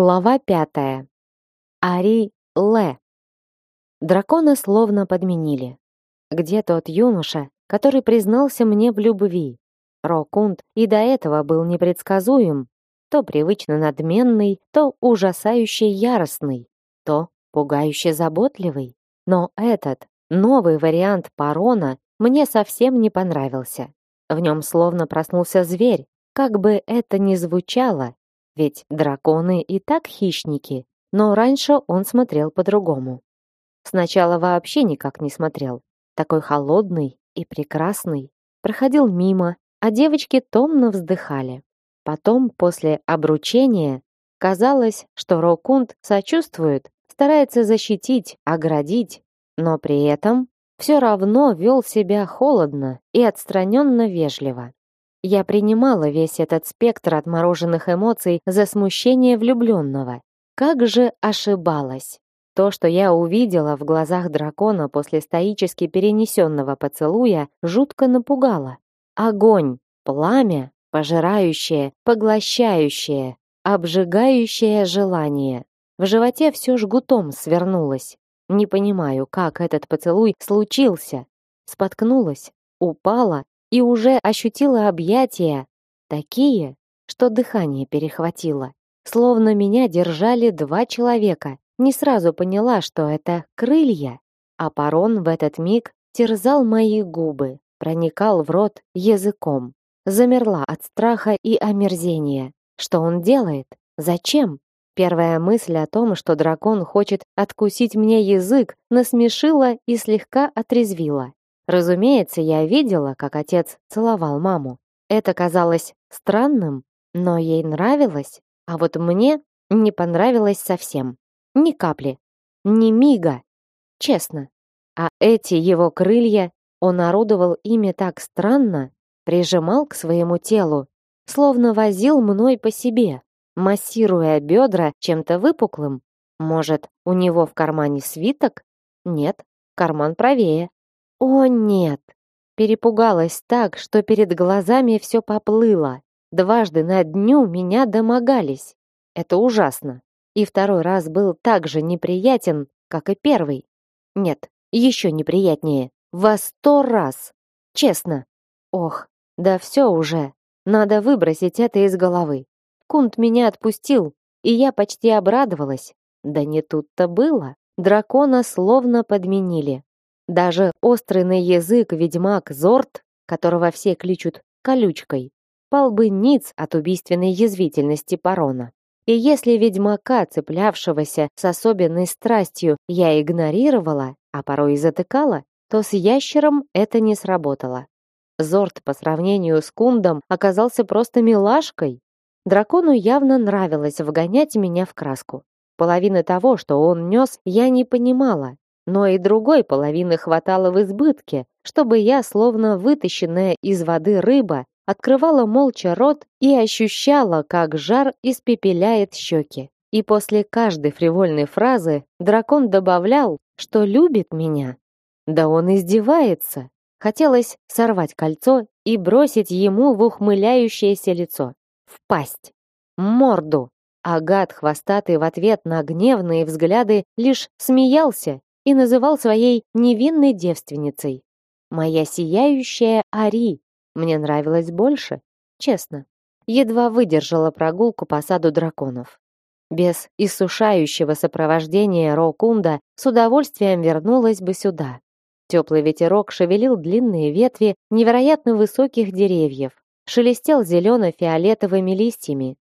Глава пятая. Ари Ле. Дракона словно подменили. Где тот юноша, который признался мне в любви? Рокунд и до этого был непредсказуем, то привычно надменный, то ужасающе яростный, то пугающе заботливый. Но этот, новый вариант Парона, мне совсем не понравился. В нем словно проснулся зверь, как бы это ни звучало, ведь драконы и так хищники, но раньше он смотрел по-другому. Сначала вообще никак не смотрел. Такой холодный и прекрасный. Проходил мимо, а девочки томно вздыхали. Потом, после обручения, казалось, что Рокунд сочувствует, старается защитить, оградить, но при этом все равно вел себя холодно и отстраненно вежливо. Я принимала весь этот спектр отмороженных эмоций за смущение влюбленного. Как же ошибалась. То, что я увидела в глазах дракона после стоически перенесенного поцелуя, жутко напугало. Огонь, пламя, пожирающее, поглощающее, обжигающее желание. В животе все жгутом свернулось. Не понимаю, как этот поцелуй случился. Споткнулась, упала и уже ощутила объятия, такие, что дыхание перехватило. Словно меня держали два человека. Не сразу поняла, что это крылья. А парон в этот миг терзал мои губы, проникал в рот языком. Замерла от страха и омерзения. Что он делает? Зачем? Первая мысль о том, что дракон хочет откусить мне язык, насмешила и слегка отрезвила. Разумеется, я видела, как отец целовал маму. Это казалось странным, но ей нравилось, а вот мне не понравилось совсем. Ни капли, ни мига. Честно. А эти его крылья, он орудовал ими так странно, прижимал к своему телу, словно возил мной по себе, массируя бедра чем-то выпуклым. Может, у него в кармане свиток? Нет, карман правее. О нет! Перепугалась так, что перед глазами все поплыло. Дважды на дню меня домогались. Это ужасно. И второй раз был так же неприятен, как и первый. Нет, еще неприятнее. Во сто раз. Честно. Ох, да все уже. Надо выбросить это из головы. Кунт меня отпустил, и я почти обрадовалась. Да не тут-то было. Дракона словно подменили. Даже острый на язык ведьмак Зорт, которого все кличут колючкой, пал бы ниц от убийственной язвительности Парона. И если ведьмака, цеплявшегося с особенной страстью, я игнорировала, а порой и затыкала, то с ящером это не сработало. Зорт по сравнению с Кундом оказался просто милашкой. Дракону явно нравилось вгонять меня в краску. Половины того, что он нес, я не понимала, но и другой половины хватало в избытке, чтобы я, словно вытащенная из воды рыба, открывала молча рот и ощущала, как жар испепеляет щеки. И после каждой фривольной фразы дракон добавлял, что любит меня. Да он издевается. Хотелось сорвать кольцо и бросить ему в ухмыляющееся лицо. В пасть. Морду. А гад хвостатый в ответ на гневные взгляды лишь смеялся и называл своей невинной девственницей. Моя сияющая Ари мне нравилась больше, честно. Едва выдержала прогулку по саду драконов. Без иссушающего сопровождения Рокунда с удовольствием вернулась бы сюда. Теплый ветерок шевелил длинные ветви невероятно высоких деревьев, шелестел зелено-фиолетовыми листьями,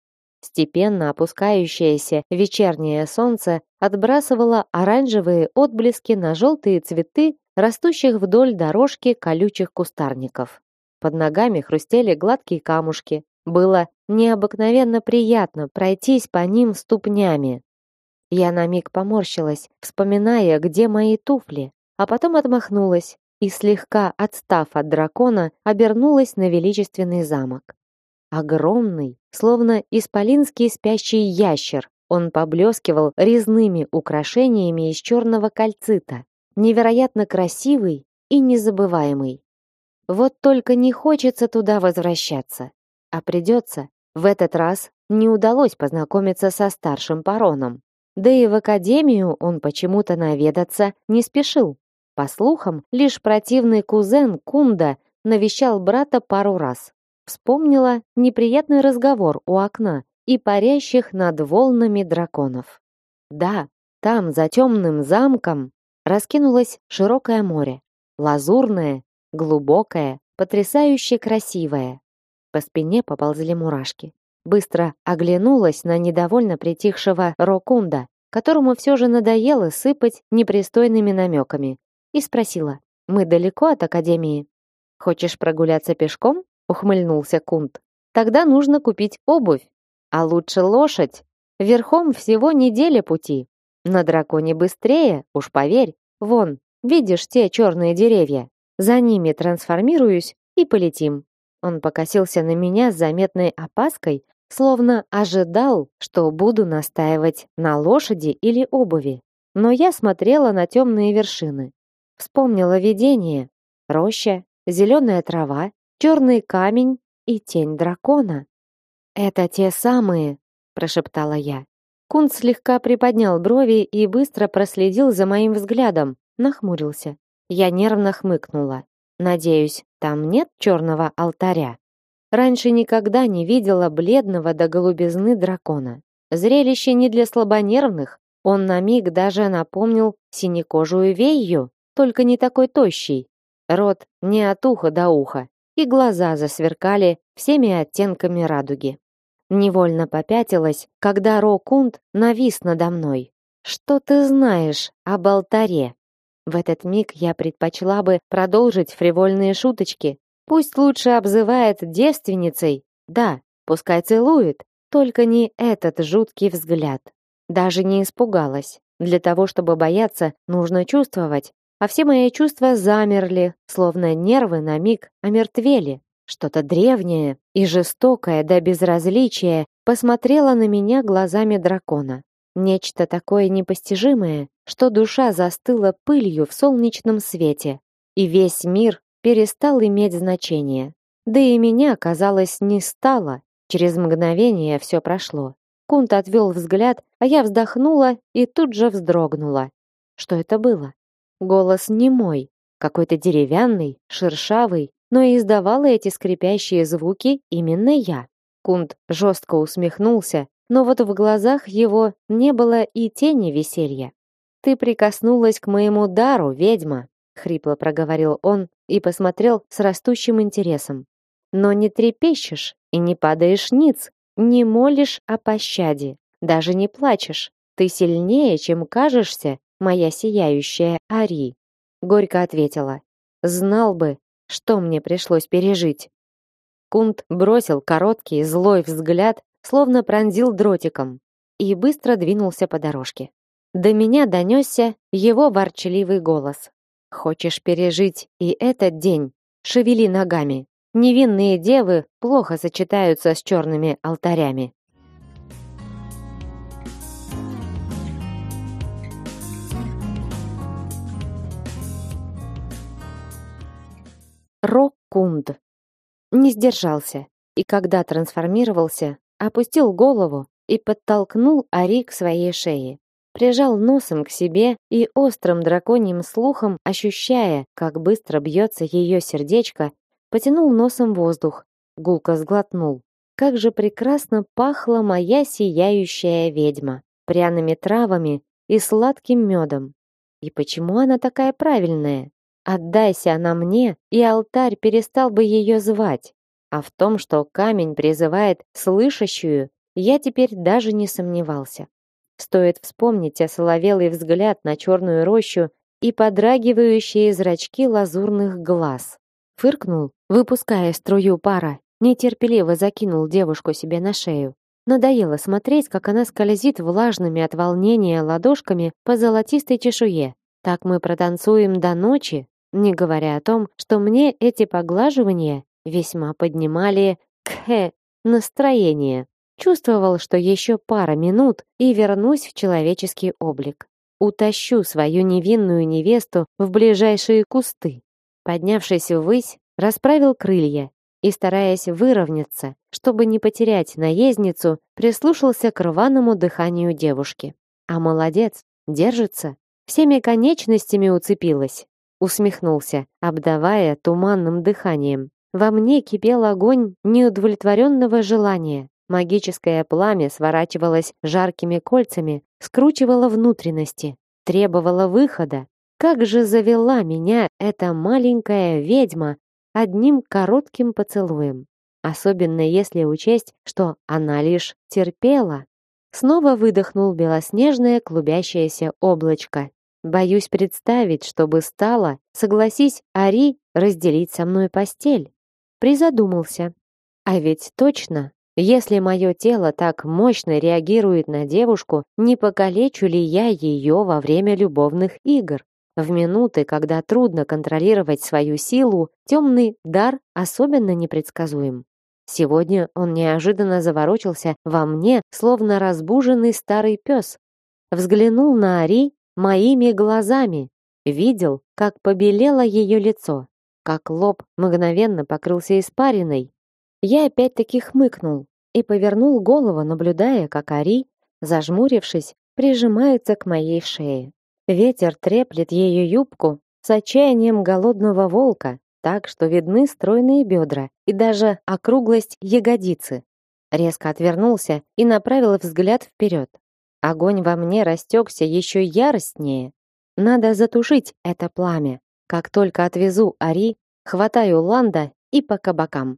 Степенно опускающееся вечернее солнце отбрасывало оранжевые отблески на желтые цветы, растущих вдоль дорожки колючих кустарников. Под ногами хрустели гладкие камушки. Было необыкновенно приятно пройтись по ним ступнями. Я на миг поморщилась, вспоминая, где мои туфли, а потом отмахнулась и, слегка отстав от дракона, обернулась на величественный замок. Огромный, словно исполинский спящий ящер, он поблескивал резными украшениями из черного кальцита, невероятно красивый и незабываемый. Вот только не хочется туда возвращаться, а придется в этот раз не удалось познакомиться со старшим пароном. Да и в академию он почему-то наведаться не спешил. По слухам, лишь противный кузен Кунда навещал брата пару раз. Вспомнила неприятный разговор у окна и парящих над волнами драконов. Да, там, за темным замком, раскинулось широкое море. Лазурное, глубокое, потрясающе красивое. По спине поползли мурашки. Быстро оглянулась на недовольно притихшего Рокунда, которому все же надоело сыпать непристойными намеками, и спросила, «Мы далеко от Академии?» «Хочешь прогуляться пешком?» — ухмыльнулся Кунд. «Тогда нужно купить обувь, а лучше лошадь. Верхом всего неделя пути. На драконе быстрее, уж поверь. Вон, видишь те черные деревья? За ними трансформируюсь и полетим». Он покосился на меня с заметной опаской, словно ожидал, что буду настаивать на лошади или обуви. Но я смотрела на темные вершины. Вспомнила видение. Роща, зеленая трава, черный камень и тень дракона. «Это те самые», — прошептала я. Кунт слегка приподнял брови и быстро проследил за моим взглядом, нахмурился. Я нервно хмыкнула. «Надеюсь, там нет черного алтаря?» Раньше никогда не видела бледного до голубизны дракона. Зрелище не для слабонервных. Он на миг даже напомнил синекожую вею, только не такой тощий. Рот не от уха до уха, и глаза засверкали всеми оттенками радуги. Невольно попятилась, когда Рокунд навис надо мной. «Что ты знаешь об алтаре?» В этот миг я предпочла бы продолжить фривольные шуточки, Пусть лучше обзывает девственницей. Да, пускай целует, только не этот жуткий взгляд. Даже не испугалась. Для того, чтобы бояться, нужно чувствовать. А все мои чувства замерли, словно нервы на миг омертвели. Что-то древнее и жестокое до безразличия посмотрело на меня глазами дракона. Нечто такое непостижимое, что душа застыла пылью в солнечном свете, и весь мир перестал иметь значение. Да и меня, казалось, не стало. Через мгновение все прошло. Кунт отвел взгляд, а я вздохнула и тут же вздрогнула. Что это было? Голос не мой, какой-то деревянный, шершавый, но и издавала эти скрипящие звуки именно я. Кунт жестко усмехнулся, но вот в глазах его не было и тени веселья. Ты прикоснулась к моему дару, ведьма, хрипло проговорил он и посмотрел с растущим интересом. Но не трепещешь и не падаешь ниц, не молишь о пощаде, даже не плачешь. Ты сильнее, чем кажешься, моя сияющая Ари. Горько ответила. Знал бы, что мне пришлось пережить. Кунт бросил короткий злой взгляд, словно пронзил дротиком, и быстро двинулся по дорожке. До меня донесся его ворчливый голос. Хочешь пережить и этот день? Шевели ногами. Невинные девы плохо сочетаются с черными алтарями. Роккунд. Не сдержался, и когда трансформировался, опустил голову и подтолкнул Ари к своей шее прижал носом к себе и острым драконьим слухом, ощущая, как быстро бьется ее сердечко, потянул носом воздух, гулко сглотнул. Как же прекрасно пахла моя сияющая ведьма, пряными травами и сладким медом. И почему она такая правильная? Отдайся она мне, и алтарь перестал бы ее звать. А в том, что камень призывает слышащую, я теперь даже не сомневался. Стоит вспомнить осоловелый взгляд на черную рощу и подрагивающие зрачки лазурных глаз. Фыркнул, выпуская струю пара, нетерпеливо закинул девушку себе на шею. Надоело смотреть, как она скользит влажными от волнения ладошками по золотистой чешуе. Так мы протанцуем до ночи, не говоря о том, что мне эти поглаживания весьма поднимали кхе настроение. Чувствовал, что еще пара минут и вернусь в человеческий облик. Утащу свою невинную невесту в ближайшие кусты. Поднявшись ввысь, расправил крылья и, стараясь выровняться, чтобы не потерять наездницу, прислушался к рваному дыханию девушки. А молодец, держится, всеми конечностями уцепилась. Усмехнулся, обдавая туманным дыханием. Во мне кипел огонь неудовлетворенного желания. Магическое пламя сворачивалось жаркими кольцами, скручивало внутренности, требовало выхода. Как же завела меня эта маленькая ведьма одним коротким поцелуем. Особенно если учесть, что она лишь терпела. Снова выдохнул белоснежное клубящееся облачко. Боюсь представить, что бы стало, согласись Ари разделить со мной постель. Призадумался. А ведь точно, если мое тело так мощно реагирует на девушку, не покалечу ли я ее во время любовных игр? В минуты, когда трудно контролировать свою силу, темный дар особенно непредсказуем. Сегодня он неожиданно заворочился во мне, словно разбуженный старый пес. Взглянул на Ари моими глазами, видел, как побелело ее лицо, как лоб мгновенно покрылся испариной. Я опять-таки хмыкнул и повернул голову, наблюдая, как Ари, зажмурившись, прижимается к моей шее. Ветер треплет ее юбку с отчаянием голодного волка, так что видны стройные бедра и даже округлость ягодицы. Резко отвернулся и направил взгляд вперед. Огонь во мне растекся еще яростнее. Надо затушить это пламя. Как только отвезу Ари, хватаю Ланда и по кабакам.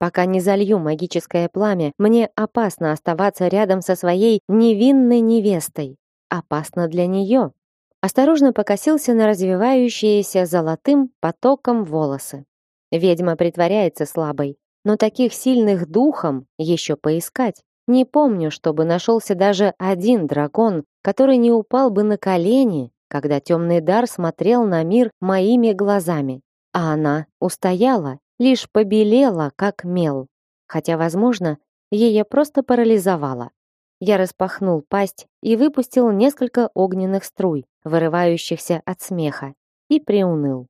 Пока не залью магическое пламя, мне опасно оставаться рядом со своей невинной невестой. Опасно для нее. Осторожно покосился на развивающиеся золотым потоком волосы. Ведьма притворяется слабой, но таких сильных духом еще поискать. Не помню, чтобы нашелся даже один дракон, который не упал бы на колени, когда темный дар смотрел на мир моими глазами. А она устояла, лишь побелела, как мел. Хотя, возможно, ее просто парализовало. Я распахнул пасть и выпустил несколько огненных струй, вырывающихся от смеха, и приуныл.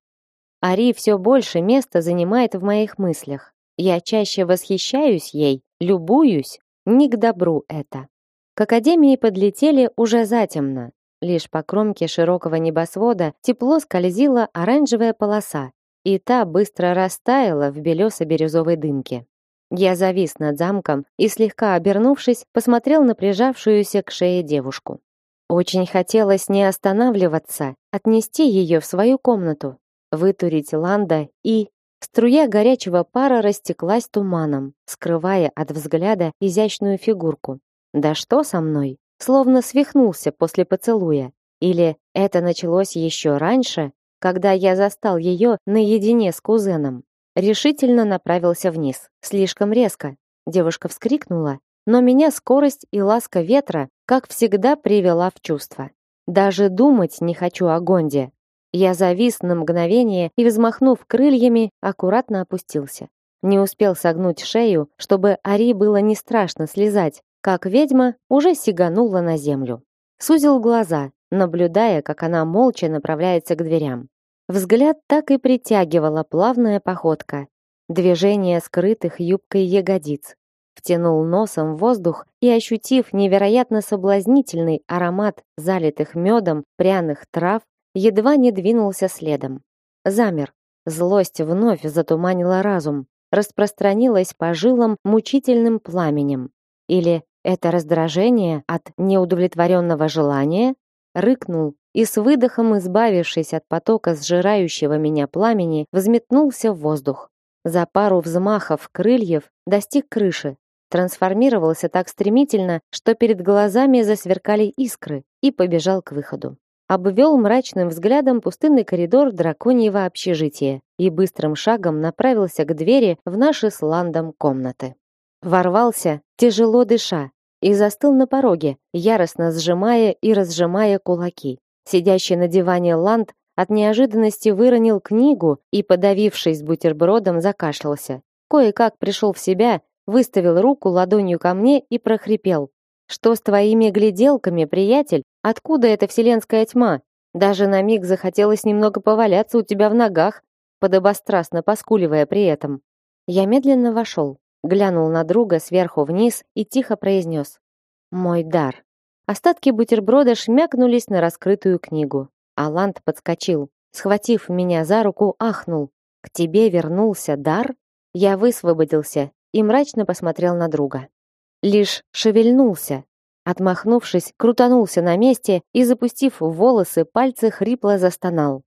Ари все больше места занимает в моих мыслях. Я чаще восхищаюсь ей, любуюсь, не к добру это. К академии подлетели уже затемно. Лишь по кромке широкого небосвода тепло скользила оранжевая полоса, и та быстро растаяла в белесо-бирюзовой дымке. Я завис над замком и, слегка обернувшись, посмотрел на прижавшуюся к шее девушку. Очень хотелось не останавливаться, отнести ее в свою комнату, вытурить Ланда и... Струя горячего пара растеклась туманом, скрывая от взгляда изящную фигурку. Да что со мной? Словно свихнулся после поцелуя. Или это началось еще раньше, когда я застал ее наедине с кузеном? решительно направился вниз. Слишком резко. Девушка вскрикнула, но меня скорость и ласка ветра, как всегда, привела в чувство. Даже думать не хочу о Гонде. Я завис на мгновение и, взмахнув крыльями, аккуратно опустился. Не успел согнуть шею, чтобы Ари было не страшно слезать, как ведьма уже сиганула на землю. Сузил глаза, наблюдая, как она молча направляется к дверям. Взгляд так и притягивала плавная походка, движение скрытых юбкой ягодиц. Втянул носом воздух и, ощутив невероятно соблазнительный аромат залитых медом пряных трав, едва не двинулся следом. Замер. Злость вновь затуманила разум, распространилась по жилам мучительным пламенем. Или это раздражение от неудовлетворенного желания? Рыкнул и с выдохом, избавившись от потока сжирающего меня пламени, взметнулся в воздух. За пару взмахов крыльев достиг крыши, трансформировался так стремительно, что перед глазами засверкали искры, и побежал к выходу. Обвел мрачным взглядом пустынный коридор драконьего общежития и быстрым шагом направился к двери в наши с Ландом комнаты. Ворвался, тяжело дыша, и застыл на пороге, яростно сжимая и разжимая кулаки. Сидящий на диване Ланд от неожиданности выронил книгу и, подавившись бутербродом, закашлялся. Кое-как пришел в себя, выставил руку ладонью ко мне и прохрипел. «Что с твоими гляделками, приятель? Откуда эта вселенская тьма? Даже на миг захотелось немного поваляться у тебя в ногах, подобострастно поскуливая при этом. Я медленно вошел, глянул на друга сверху вниз и тихо произнес: "Мой дар". Остатки бутерброда шмякнулись на раскрытую книгу. Алант подскочил, схватив меня за руку, ахнул: "К тебе вернулся дар?" Я высвободился и мрачно посмотрел на друга. Лишь шевельнулся, отмахнувшись, крутанулся на месте и запустив в волосы пальцы хрипло застонал.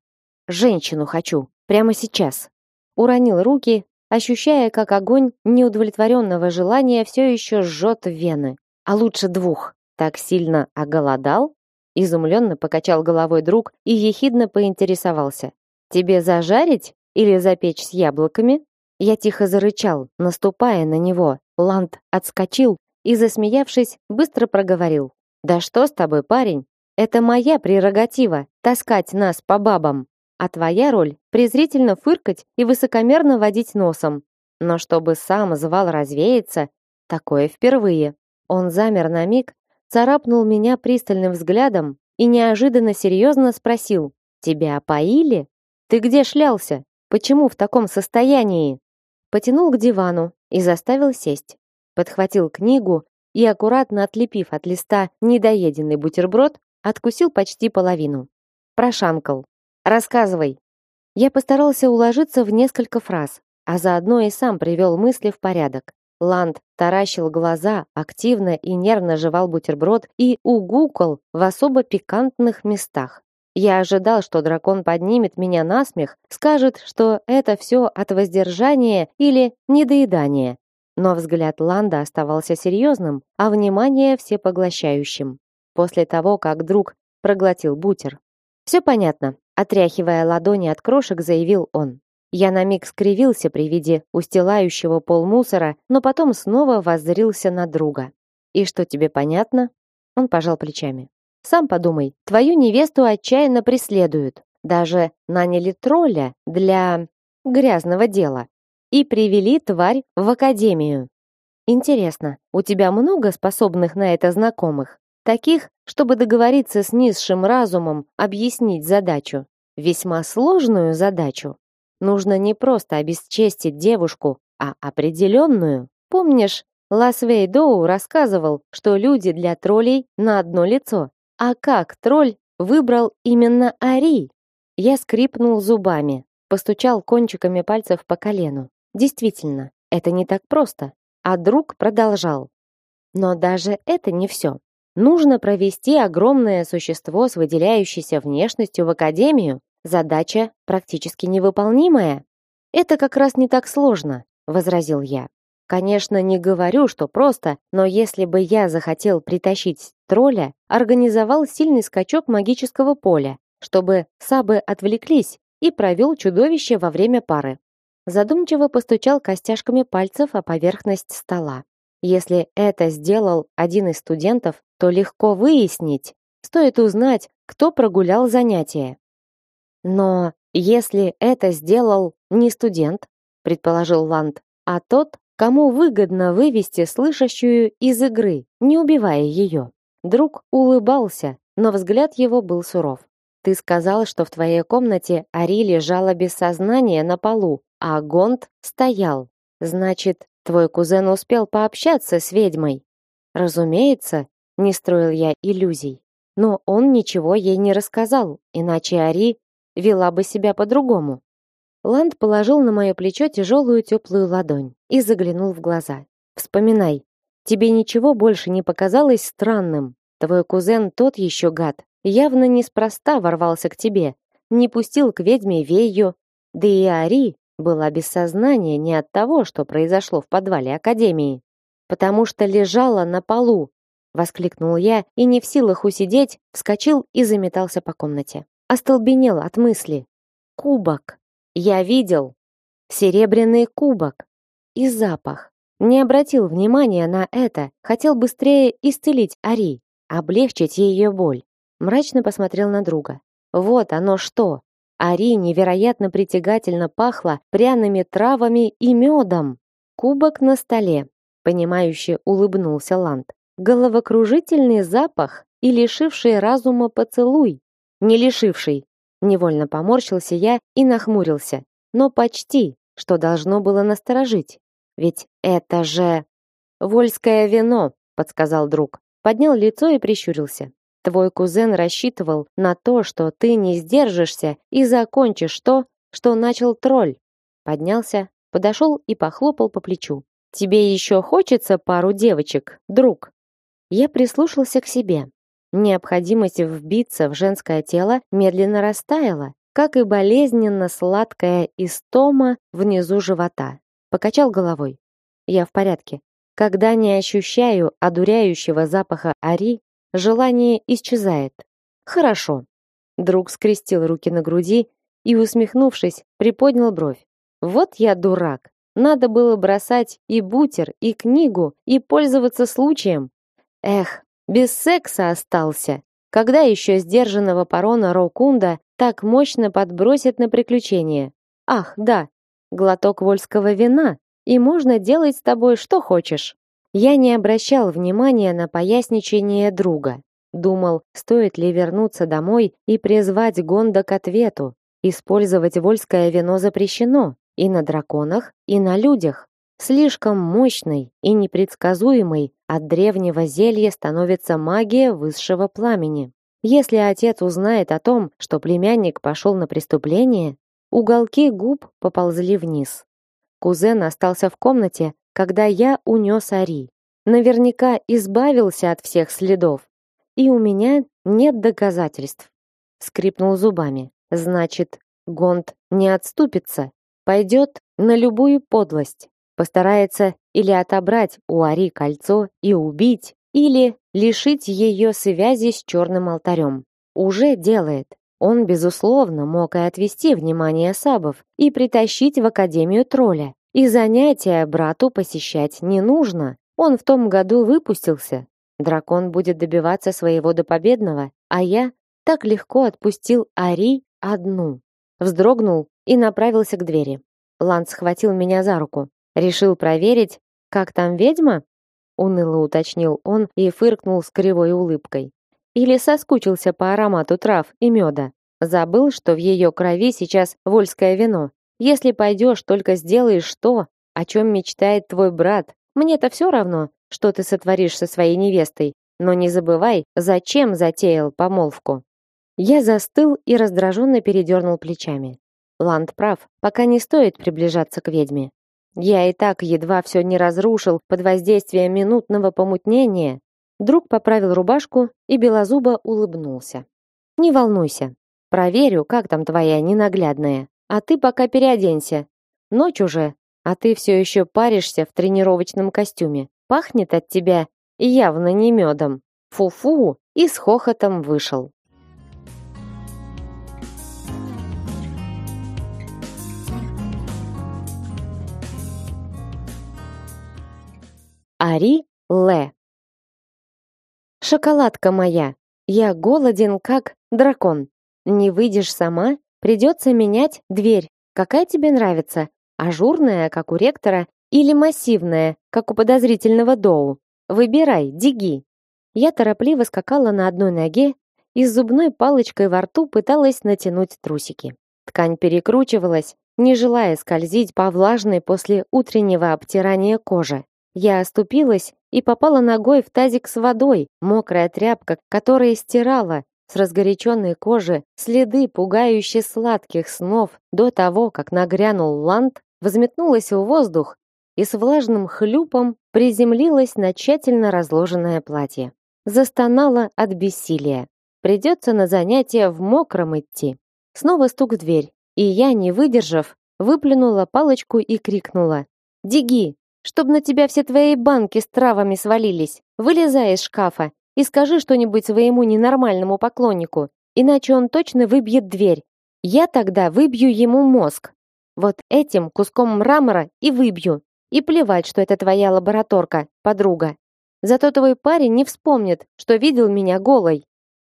Женщину хочу, прямо сейчас. Уронил руки, ощущая, как огонь неудовлетворенного желания все еще жжет вены. А лучше двух. Так сильно оголодал? Изумленно покачал головой друг и ехидно поинтересовался. Тебе зажарить или запечь с яблоками? Я тихо зарычал, наступая на него. Ланд отскочил и, засмеявшись, быстро проговорил. «Да что с тобой, парень? Это моя прерогатива — таскать нас по бабам. А твоя роль — презрительно фыркать и высокомерно водить носом. Но чтобы сам звал развеяться, такое впервые». Он замер на миг, царапнул меня пристальным взглядом и неожиданно серьезно спросил. «Тебя поили? Ты где шлялся? Почему в таком состоянии?» потянул к дивану и заставил сесть. Подхватил книгу и, аккуратно отлепив от листа недоеденный бутерброд, откусил почти половину. Прошамкал. «Рассказывай». Я постарался уложиться в несколько фраз, а заодно и сам привел мысли в порядок. Ланд таращил глаза, активно и нервно жевал бутерброд и угукал в особо пикантных местах. Я ожидал, что дракон поднимет меня на смех, скажет, что это все от воздержания или недоедания. Но взгляд Ланда оставался серьезным, а внимание всепоглощающим. После того, как друг проглотил бутер. «Все понятно», — отряхивая ладони от крошек, заявил он. Я на миг скривился при виде устилающего пол мусора, но потом снова воззрился на друга. «И что тебе понятно?» Он пожал плечами. Сам подумай, твою невесту отчаянно преследуют. Даже наняли тролля для грязного дела и привели тварь в академию. Интересно, у тебя много способных на это знакомых? Таких, чтобы договориться с низшим разумом, объяснить задачу. Весьма сложную задачу. Нужно не просто обесчестить девушку, а определенную. Помнишь, Ласвей Доу рассказывал, что люди для троллей на одно лицо. А как тролль выбрал именно Ари? Я скрипнул зубами, постучал кончиками пальцев по колену. Действительно, это не так просто. А друг продолжал. Но даже это не все. Нужно провести огромное существо с выделяющейся внешностью в академию. Задача практически невыполнимая. Это как раз не так сложно, возразил я. Конечно, не говорю, что просто, но если бы я захотел притащить тролля, организовал сильный скачок магического поля, чтобы сабы отвлеклись и провел чудовище во время пары. Задумчиво постучал костяшками пальцев о поверхность стола. Если это сделал один из студентов, то легко выяснить. Стоит узнать, кто прогулял занятие. Но если это сделал не студент, предположил Ланд, а тот, Кому выгодно вывести слышащую из игры, не убивая ее? Друг улыбался, но взгляд его был суров. Ты сказал, что в твоей комнате Ари лежала без сознания на полу, а Гонт стоял. Значит, твой кузен успел пообщаться с ведьмой. Разумеется, не строил я иллюзий. Но он ничего ей не рассказал, иначе Ари вела бы себя по-другому. Ланд положил на мое плечо тяжелую теплую ладонь и заглянул в глаза. Вспоминай, тебе ничего больше не показалось странным. Твой кузен тот еще гад, явно неспроста ворвался к тебе, не пустил к ведьме Вейю, да и Ари была без сознания не от того, что произошло в подвале академии, потому что лежала на полу, воскликнул я и не в силах усидеть, вскочил и заметался по комнате. Остолбенел от мысли. Кубок. Я видел серебряный кубок и запах. Не обратил внимания на это, хотел быстрее исцелить Ари, облегчить ее боль. Мрачно посмотрел на друга. Вот оно что. Ари невероятно притягательно пахло пряными травами и медом. Кубок на столе. Понимающе улыбнулся Ланд. Головокружительный запах и лишивший разума поцелуй. Не лишивший, Невольно поморщился я и нахмурился. Но почти. что должно было насторожить. Ведь это же вольское вино, подсказал друг. Поднял лицо и прищурился. Твой кузен рассчитывал на то, что ты не сдержишься и закончишь то, что начал тролль. Поднялся, подошел и похлопал по плечу. Тебе еще хочется пару девочек, друг? Я прислушался к себе. Необходимость вбиться в женское тело медленно растаяла, как и болезненно сладкая истома внизу живота. Покачал головой. Я в порядке. Когда не ощущаю одуряющего запаха ари, желание исчезает. Хорошо. Друг скрестил руки на груди и, усмехнувшись, приподнял бровь. Вот я дурак. Надо было бросать и бутер, и книгу, и пользоваться случаем. Эх, без секса остался. Когда еще сдержанного парона Рокунда так мощно подбросит на приключение? Ах, да, глоток вольского вина, и можно делать с тобой что хочешь. Я не обращал внимания на поясничение друга. Думал, стоит ли вернуться домой и призвать Гонда к ответу. Использовать вольское вино запрещено и на драконах, и на людях. Слишком мощной и непредсказуемой от древнего зелья становится магия высшего пламени. Если отец узнает о том, что племянник пошел на преступление, уголки губ поползли вниз. Кузен остался в комнате, когда я унес Ари. Наверняка избавился от всех следов. И у меня нет доказательств. Скрипнул зубами. Значит, Гонд не отступится, пойдет на любую подлость. Постарается или отобрать у Ари кольцо и убить, или лишить ее связи с черным алтарем. Уже делает. Он, безусловно, мог и отвести внимание сабов и притащить в Академию тролля. И занятия брату посещать не нужно. Он в том году выпустился. Дракон будет добиваться своего до победного, а я так легко отпустил Ари одну. Вздрогнул и направился к двери. Ланс схватил меня за руку. Решил проверить, как там ведьма? Уныло уточнил он и фыркнул с кривой улыбкой. Или соскучился по аромату трав и меда. Забыл, что в ее крови сейчас вольское вино. Если пойдешь, только сделаешь то, о чем мечтает твой брат. Мне-то все равно, что ты сотворишь со своей невестой. Но не забывай, зачем затеял помолвку. Я застыл и раздраженно передернул плечами. Ланд прав, пока не стоит приближаться к ведьме. Я и так едва все не разрушил под воздействием минутного помутнения. Друг поправил рубашку и белозубо улыбнулся. Не волнуйся. Проверю, как там твоя ненаглядная. А ты пока переоденься. Ночь уже, а ты все еще паришься в тренировочном костюме. Пахнет от тебя явно не медом. Фу-фу, и с хохотом вышел. Ари Ле. Шоколадка моя, я голоден как дракон. Не выйдешь сама, придется менять дверь. Какая тебе нравится? Ажурная, как у ректора, или массивная, как у подозрительного доу? Выбирай, диги. Я торопливо скакала на одной ноге и с зубной палочкой во рту пыталась натянуть трусики. Ткань перекручивалась, не желая скользить по влажной после утреннего обтирания кожи. Я оступилась и попала ногой в тазик с водой, мокрая тряпка, которая стирала с разгоряченной кожи следы пугающе сладких снов до того, как нагрянул ланд, взметнулась в воздух и с влажным хлюпом приземлилась на тщательно разложенное платье. Застонала от бессилия. Придется на занятия в мокром идти. Снова стук в дверь, и я, не выдержав, выплюнула палочку и крикнула: "Диги, чтоб на тебя все твои банки с травами свалились. Вылезай из шкафа и скажи что-нибудь своему ненормальному поклоннику, иначе он точно выбьет дверь. Я тогда выбью ему мозг. Вот этим куском мрамора и выбью. И плевать, что это твоя лабораторка, подруга. Зато твой парень не вспомнит, что видел меня голой.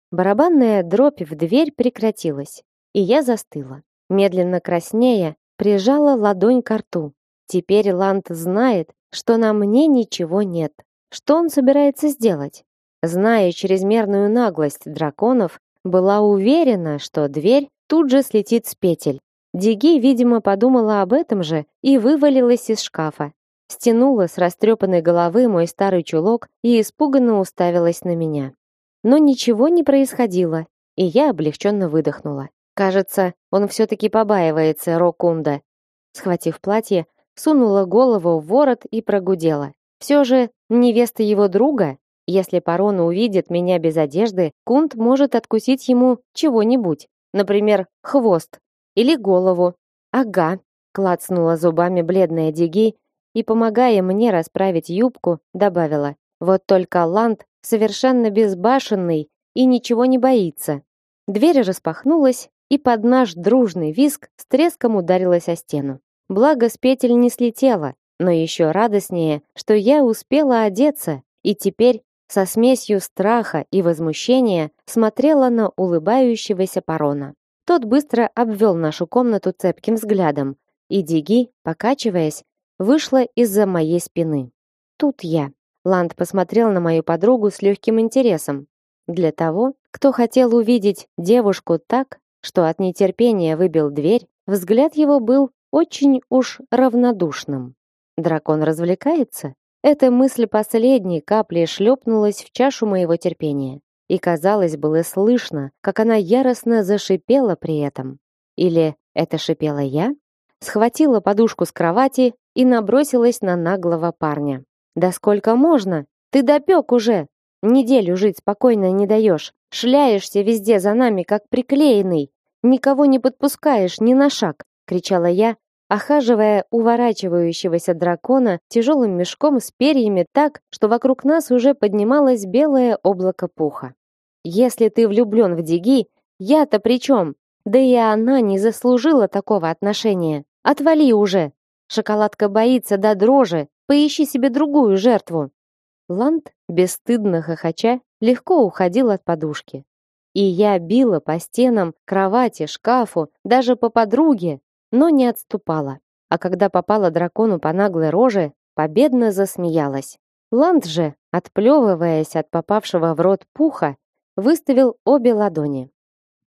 Барабанная дробь в дверь прекратилась, и я застыла. Медленно краснея, прижала ладонь к рту. Теперь Ланд знает, что на мне ничего нет. Что он собирается сделать? Зная чрезмерную наглость драконов, была уверена, что дверь тут же слетит с петель. Диги, видимо, подумала об этом же и вывалилась из шкафа. Стянула с растрепанной головы мой старый чулок и испуганно уставилась на меня. Но ничего не происходило, и я облегченно выдохнула. Кажется, он все-таки побаивается Рокунда. Схватив платье, сунула голову в ворот и прогудела. Все же невеста его друга, если Парон увидит меня без одежды, Кунт может откусить ему чего-нибудь, например, хвост или голову. Ага, клацнула зубами бледная Диги и, помогая мне расправить юбку, добавила: "Вот только Ланд совершенно безбашенный и ничего не боится". Дверь распахнулась, и под наш дружный визг с треском ударилась о стену. Благо с петель не слетела, но еще радостнее, что я успела одеться и теперь со смесью страха и возмущения смотрела на улыбающегося Парона. Тот быстро обвел нашу комнату цепким взглядом, и Диги, покачиваясь, вышла из-за моей спины. Тут я. Ланд посмотрел на мою подругу с легким интересом. Для того, кто хотел увидеть девушку так, что от нетерпения выбил дверь, взгляд его был очень уж равнодушным. Дракон развлекается? Эта мысль последней капли шлепнулась в чашу моего терпения. И казалось было слышно, как она яростно зашипела при этом. Или это шипела я? Схватила подушку с кровати и набросилась на наглого парня. «Да сколько можно? Ты допек уже! Неделю жить спокойно не даешь. Шляешься везде за нами, как приклеенный. Никого не подпускаешь ни на шаг!» — кричала я, охаживая уворачивающегося дракона тяжелым мешком с перьями так, что вокруг нас уже поднималось белое облако пуха. «Если ты влюблен в Диги, я-то при чем? Да и она не заслужила такого отношения. Отвали уже! Шоколадка боится до дрожи, поищи себе другую жертву!» Ланд, бесстыдно хохоча, легко уходил от подушки. И я била по стенам, кровати, шкафу, даже по подруге, но не отступала. А когда попала дракону по наглой роже, победно засмеялась. Ланд же, отплевываясь от попавшего в рот пуха, выставил обе ладони.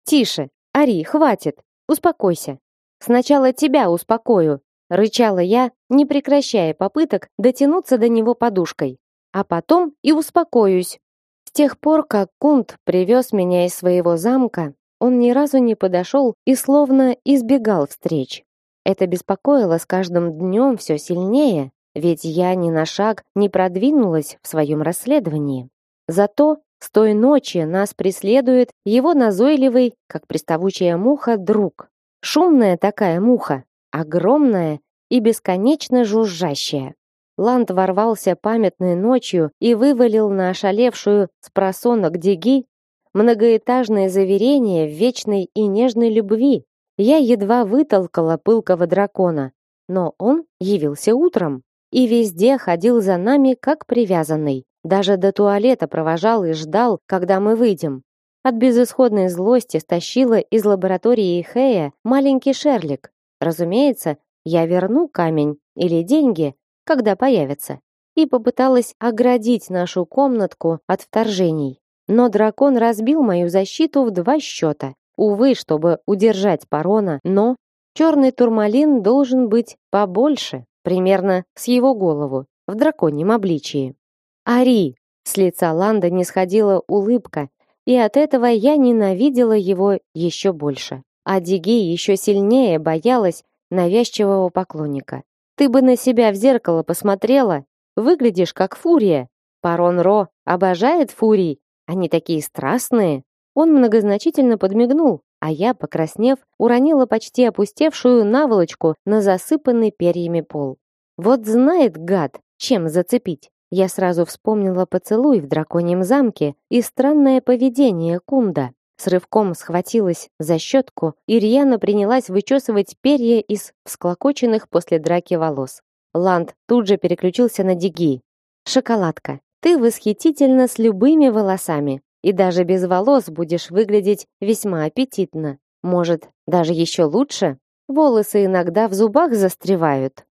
«Тише! Ари, хватит! Успокойся! Сначала тебя успокою!» рычала я, не прекращая попыток дотянуться до него подушкой. А потом и успокоюсь. С тех пор, как Кунт привез меня из своего замка, он ни разу не подошел и словно избегал встреч. Это беспокоило с каждым днем все сильнее, ведь я ни на шаг не продвинулась в своем расследовании. Зато с той ночи нас преследует его назойливый, как приставучая муха, друг. Шумная такая муха, огромная и бесконечно жужжащая. Ланд ворвался памятной ночью и вывалил на ошалевшую с просонок Диги многоэтажное заверение в вечной и нежной любви. Я едва вытолкала пылкого дракона, но он явился утром и везде ходил за нами как привязанный. Даже до туалета провожал и ждал, когда мы выйдем. От безысходной злости стащила из лаборатории Хэя маленький шерлик. Разумеется, я верну камень или деньги, когда появятся. И попыталась оградить нашу комнатку от вторжений. Но дракон разбил мою защиту в два счета. Увы, чтобы удержать Парона, но черный турмалин должен быть побольше, примерно с его голову, в драконьем обличии. Ари! С лица Ланда не сходила улыбка, и от этого я ненавидела его еще больше. А Диги еще сильнее боялась навязчивого поклонника. Ты бы на себя в зеркало посмотрела, выглядишь как фурия. Парон Ро обожает фурий, они такие страстные. Он многозначительно подмигнул, а я, покраснев, уронила почти опустевшую наволочку на засыпанный перьями пол. Вот знает гад, чем зацепить. Я сразу вспомнила поцелуй в драконьем замке и странное поведение Кунда. С рывком схватилась за щетку и рьяно принялась вычесывать перья из всклокоченных после драки волос. Ланд тут же переключился на Диги. «Шоколадка, ты восхитительна с любыми волосами, и даже без волос будешь выглядеть весьма аппетитно. Может, даже еще лучше? Волосы иногда в зубах застревают.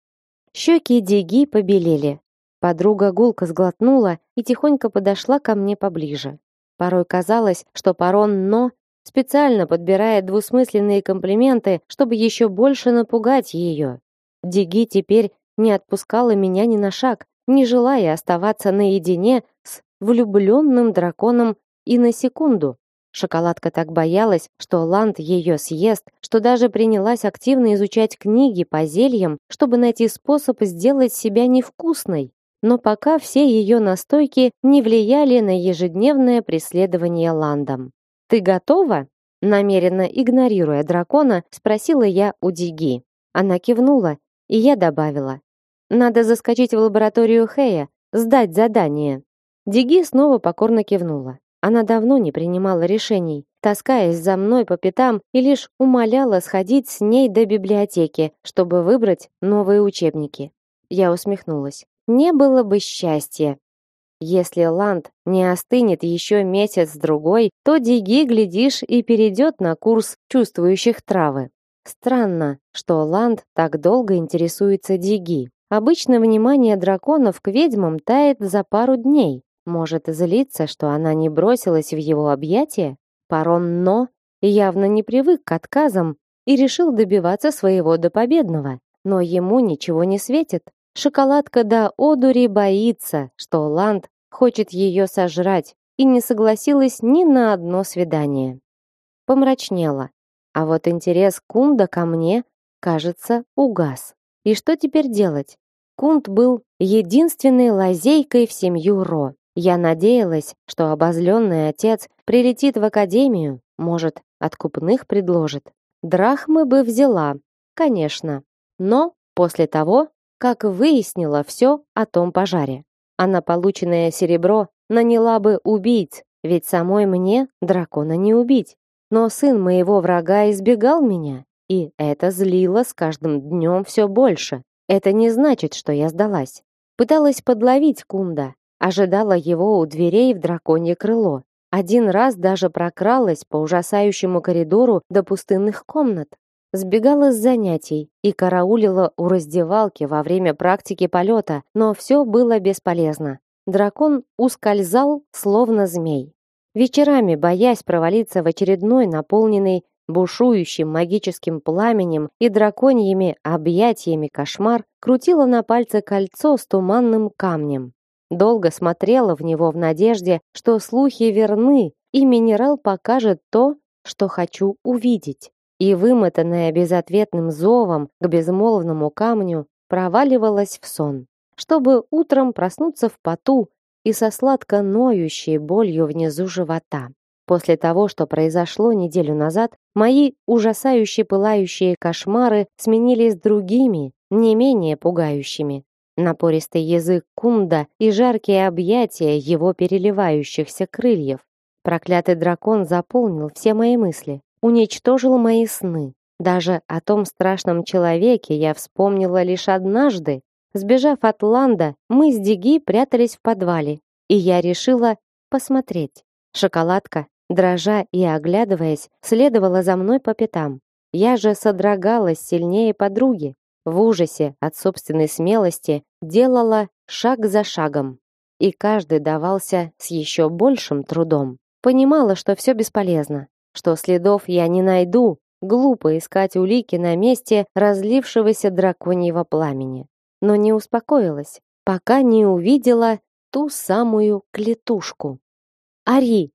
Щеки Диги побелели. Подруга гулко сглотнула и тихонько подошла ко мне поближе. Порой казалось, что Парон Но специально подбирая двусмысленные комплименты, чтобы еще больше напугать ее. Диги теперь не отпускала меня ни на шаг, не желая оставаться наедине с влюбленным драконом и на секунду. Шоколадка так боялась, что Ланд ее съест, что даже принялась активно изучать книги по зельям, чтобы найти способ сделать себя невкусной. Но пока все ее настойки не влияли на ежедневное преследование Ландом. «Ты готова?» Намеренно игнорируя дракона, спросила я у Диги. Она кивнула, и я добавила. «Надо заскочить в лабораторию Хэя, сдать задание». Диги снова покорно кивнула. Она давно не принимала решений, таскаясь за мной по пятам и лишь умоляла сходить с ней до библиотеки, чтобы выбрать новые учебники. Я усмехнулась. Не было бы счастья. Если Ланд не остынет еще месяц-другой, то Диги, глядишь, и перейдет на курс чувствующих травы. Странно, что Ланд так долго интересуется Диги. Обычно внимание драконов к ведьмам тает за пару дней, может, злиться, что она не бросилась в его объятия? Парон Но явно не привык к отказам и решил добиваться своего до победного. Но ему ничего не светит. Шоколадка до одури боится, что Ланд хочет ее сожрать и не согласилась ни на одно свидание. Помрачнела. А вот интерес Кунда ко мне, кажется, угас. И что теперь делать? Кунд был единственной лазейкой в семью Ро. Я надеялась, что обозленный отец прилетит в академию, может, откупных предложит. Драхмы бы взяла, конечно, но после того, как выяснила все о том пожаре. А на полученное серебро наняла бы убийц, ведь самой мне дракона не убить. Но сын моего врага избегал меня, и это злило с каждым днем все больше. Это не значит, что я сдалась. Пыталась подловить Кунда, ожидала его у дверей в драконье крыло. Один раз даже прокралась по ужасающему коридору до пустынных комнат. Сбегала с занятий и караулила у раздевалки во время практики полета, но все было бесполезно. Дракон ускользал, словно змей. Вечерами, боясь провалиться в очередной наполненный бушующим магическим пламенем и драконьими объятиями кошмар, крутила на пальце кольцо с туманным камнем. Долго смотрела в него в надежде, что слухи верны, и минерал покажет то, что хочу увидеть. И вымотанная безответным зовом к безмолвному камню проваливалась в сон, чтобы утром проснуться в поту и со сладко ноющей болью внизу живота. После того, что произошло неделю назад, мои ужасающие пылающие кошмары сменились другими, не менее пугающими. Напористый язык кунда и жаркие объятия его переливающихся крыльев. Проклятый дракон заполнил все мои мысли, уничтожил мои сны. Даже о том страшном человеке я вспомнила лишь однажды. Сбежав от Ланда, мы с Диги прятались в подвале, и я решила посмотреть. Шоколадка, дрожа и оглядываясь, следовала за мной по пятам. Я же содрогалась сильнее подруги, в ужасе от собственной смелости делала шаг за шагом, и каждый давался с еще большим трудом. Понимала, что все бесполезно, что следов я не найду, глупо искать улики на месте разлившегося драконьего пламени. Но не успокоилась, пока не увидела ту самую клетушку. «Ари!»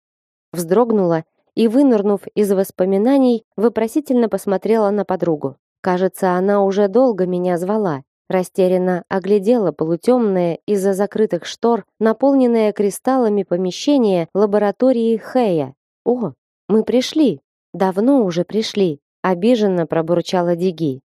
вздрогнула и, вынырнув из воспоминаний, вопросительно посмотрела на подругу. Кажется, она уже долго меня звала. Растерянно оглядела полутемное из-за закрытых штор, наполненное кристаллами помещение лаборатории Хэя. «О, мы пришли! Давно уже пришли!» Обиженно пробурчала Диги.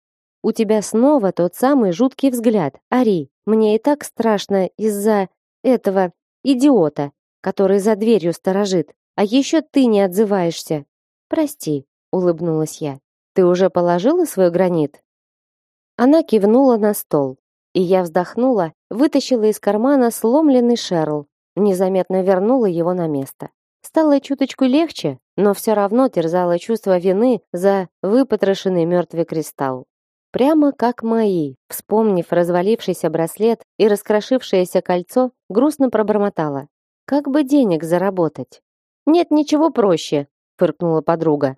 «У тебя снова тот самый жуткий взгляд, Ари. Мне и так страшно из-за этого идиота, который за дверью сторожит. А еще ты не отзываешься. Прости», — улыбнулась я. Ты уже положила свой гранит? Она кивнула на стол, и я вздохнула, вытащила из кармана сломленный шерл, незаметно вернула его на место. Стало чуточку легче, но все равно терзало чувство вины за выпотрошенный мертвый кристалл. Прямо как мои, вспомнив развалившийся браслет и раскрошившееся кольцо, грустно пробормотала. Как бы денег заработать? Нет ничего проще, фыркнула подруга.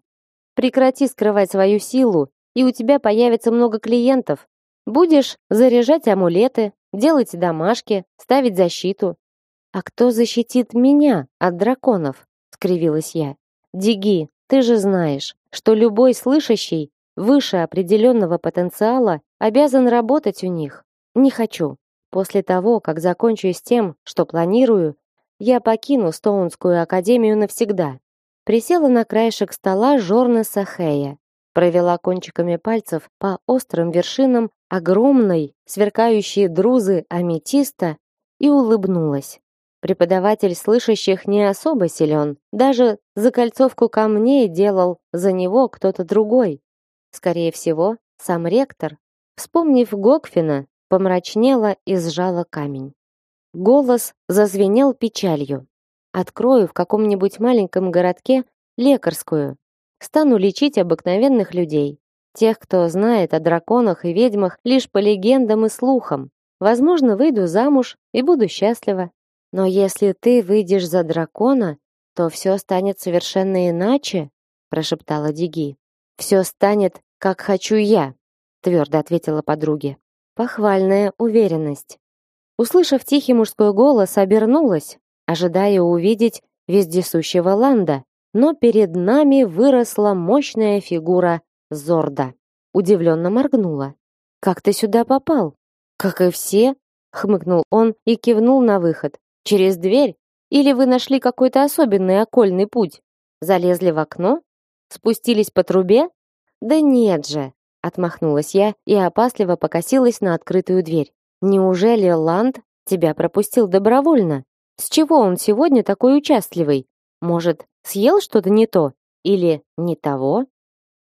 Прекрати скрывать свою силу, и у тебя появится много клиентов. Будешь заряжать амулеты, делать домашки, ставить защиту. А кто защитит меня от драконов? скривилась я. Диги, ты же знаешь, что любой слышащий выше определенного потенциала обязан работать у них. Не хочу. После того, как закончу с тем, что планирую, я покину Стоунскую академию навсегда. Присела на краешек стола Жорна Сахея, провела кончиками пальцев по острым вершинам огромной, сверкающей друзы аметиста и улыбнулась. Преподаватель слышащих не особо силен, даже закольцовку камней делал за него кто-то другой. Скорее всего, сам ректор. Вспомнив Гокфина, помрачнела и сжала камень. Голос зазвенел печалью. Открою в каком-нибудь маленьком городке лекарскую. Стану лечить обыкновенных людей. Тех, кто знает о драконах и ведьмах лишь по легендам и слухам. Возможно, выйду замуж и буду счастлива. Но если ты выйдешь за дракона, то все станет совершенно иначе, прошептала Диги. Все станет, как хочу я, твердо ответила подруге. Похвальная уверенность. Услышав тихий мужской голос, обернулась, ожидая увидеть вездесущего Ланда, но перед нами выросла мощная фигура Зорда. Удивленно моргнула. «Как ты сюда попал?» «Как и все», — хмыкнул он и кивнул на выход. «Через дверь? Или вы нашли какой-то особенный окольный путь? Залезли в окно? Спустились по трубе?» «Да нет же», — отмахнулась я и опасливо покосилась на открытую дверь. «Неужели Ланд тебя пропустил добровольно?» С чего он сегодня такой участливый? Может, съел что-то не то или не того?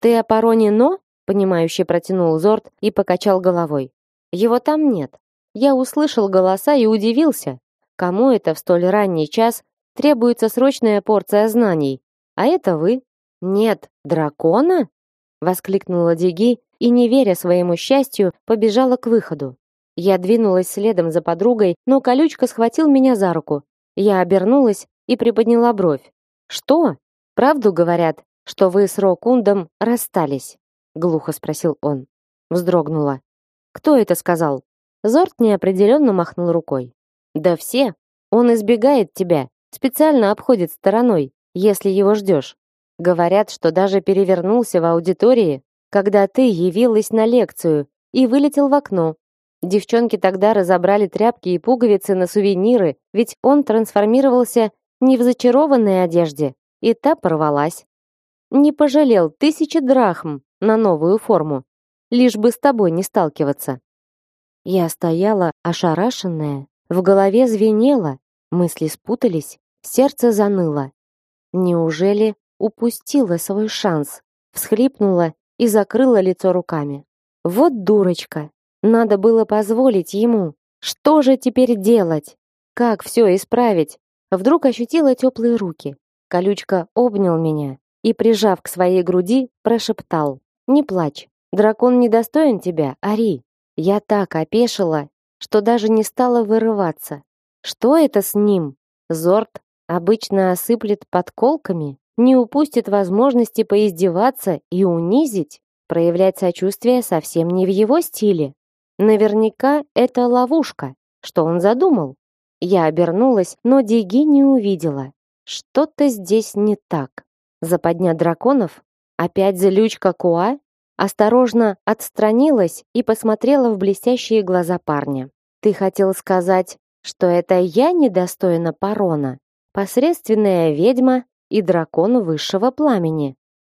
Ты о пароне но? понимающе протянул Зорд и покачал головой. Его там нет. Я услышал голоса и удивился. Кому это в столь ранний час требуется срочная порция знаний? А это вы? Нет, дракона? воскликнула Диги и, не веря своему счастью, побежала к выходу. Я двинулась следом за подругой, но колючка схватил меня за руку. Я обернулась и приподняла бровь. Что? Правду говорят, что вы с Рокундом расстались? глухо спросил он. Вздрогнула. Кто это сказал? Зорт неопределенно махнул рукой. Да все. Он избегает тебя, специально обходит стороной, если его ждешь. Говорят, что даже перевернулся в аудитории, когда ты явилась на лекцию и вылетел в окно, Девчонки тогда разобрали тряпки и пуговицы на сувениры, ведь он трансформировался не в зачарованной одежде, и та порвалась. Не пожалел тысячи драхм на новую форму, лишь бы с тобой не сталкиваться. Я стояла ошарашенная, в голове звенело, мысли спутались, сердце заныло. Неужели упустила свой шанс? Всхлипнула и закрыла лицо руками. Вот дурочка, надо было позволить ему. Что же теперь делать? Как все исправить? Вдруг ощутила теплые руки. Колючка обнял меня и, прижав к своей груди, прошептал. «Не плачь. Дракон недостоин тебя, Ари». Я так опешила, что даже не стала вырываться. Что это с ним? Зорт обычно осыплет подколками, не упустит возможности поиздеваться и унизить. Проявлять сочувствие совсем не в его стиле. Наверняка это ловушка. Что он задумал? Я обернулась, но Диги не увидела. Что-то здесь не так. Западня драконов? Опять злючка Куа? Осторожно отстранилась и посмотрела в блестящие глаза парня. Ты хотел сказать, что это я недостойна парона? Посредственная ведьма и дракон высшего пламени.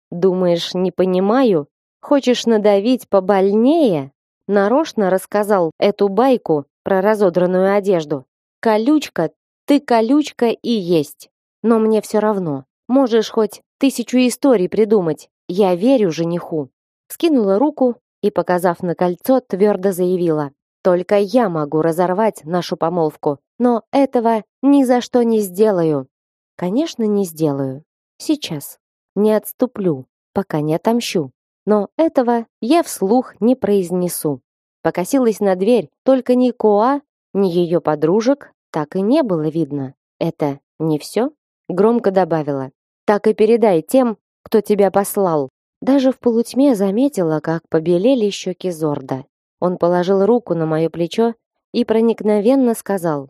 Думаешь, не понимаю? Хочешь надавить побольнее? Нарочно рассказал эту байку про разодранную одежду. Колючка, ты колючка и есть. Но мне все равно. Можешь хоть тысячу историй придумать. Я верю жениху. Скинула руку и, показав на кольцо, твердо заявила: "Только я могу разорвать нашу помолвку, но этого ни за что не сделаю". Конечно, не сделаю. Сейчас. Не отступлю, пока не отомщу но этого я вслух не произнесу. Покосилась на дверь, только ни Коа, ни ее подружек так и не было видно. Это не все? Громко добавила. Так и передай тем, кто тебя послал. Даже в полутьме заметила, как побелели щеки Зорда. Он положил руку на мое плечо и проникновенно сказал: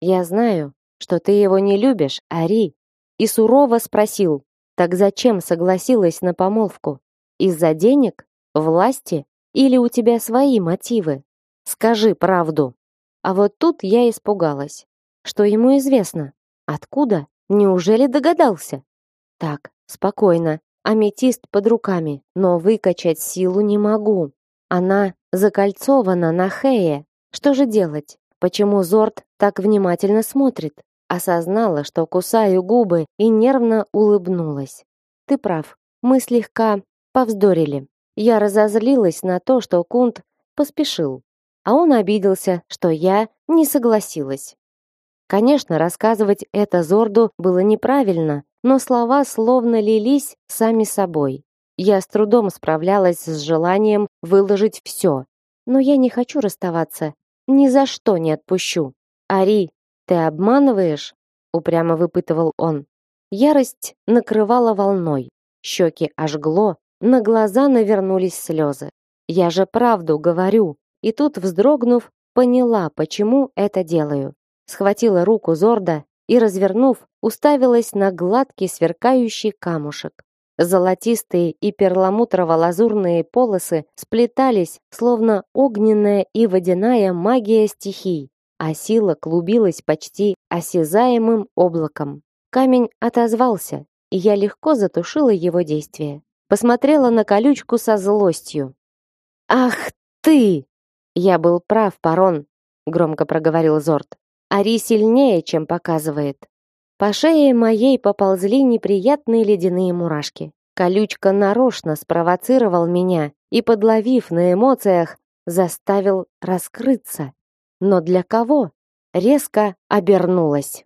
"Я знаю, что ты его не любишь, Ари". И сурово спросил: "Так зачем согласилась на помолвку? Из-за денег, власти или у тебя свои мотивы? Скажи правду". А вот тут я испугалась. Что ему известно? Откуда? Неужели догадался? Так, спокойно. Аметист под руками, но выкачать силу не могу. Она закольцована на Хее. Что же делать? Почему Зорд так внимательно смотрит? Осознала, что кусаю губы и нервно улыбнулась. Ты прав. Мы слегка повздорили. Я разозлилась на то, что Кунт поспешил, а он обиделся, что я не согласилась. Конечно, рассказывать это Зорду было неправильно, но слова словно лились сами собой. Я с трудом справлялась с желанием выложить все. Но я не хочу расставаться. Ни за что не отпущу. Ари, ты обманываешь? упрямо выпытывал он. Ярость накрывала волной. Щеки ожгло, на глаза навернулись слезы. Я же правду говорю. И тут, вздрогнув, поняла, почему это делаю. Схватила руку Зорда и, развернув, уставилась на гладкий сверкающий камушек. Золотистые и перламутрово-лазурные полосы сплетались, словно огненная и водяная магия стихий, а сила клубилась почти осязаемым облаком. Камень отозвался, и я легко затушила его действие. Посмотрела на колючку со злостью. «Ах ты!» «Я был прав, Парон», — громко проговорил Зорд. Ари сильнее, чем показывает. По шее моей поползли неприятные ледяные мурашки. Колючка нарочно спровоцировал меня и, подловив на эмоциях, заставил раскрыться. Но для кого? Резко обернулась.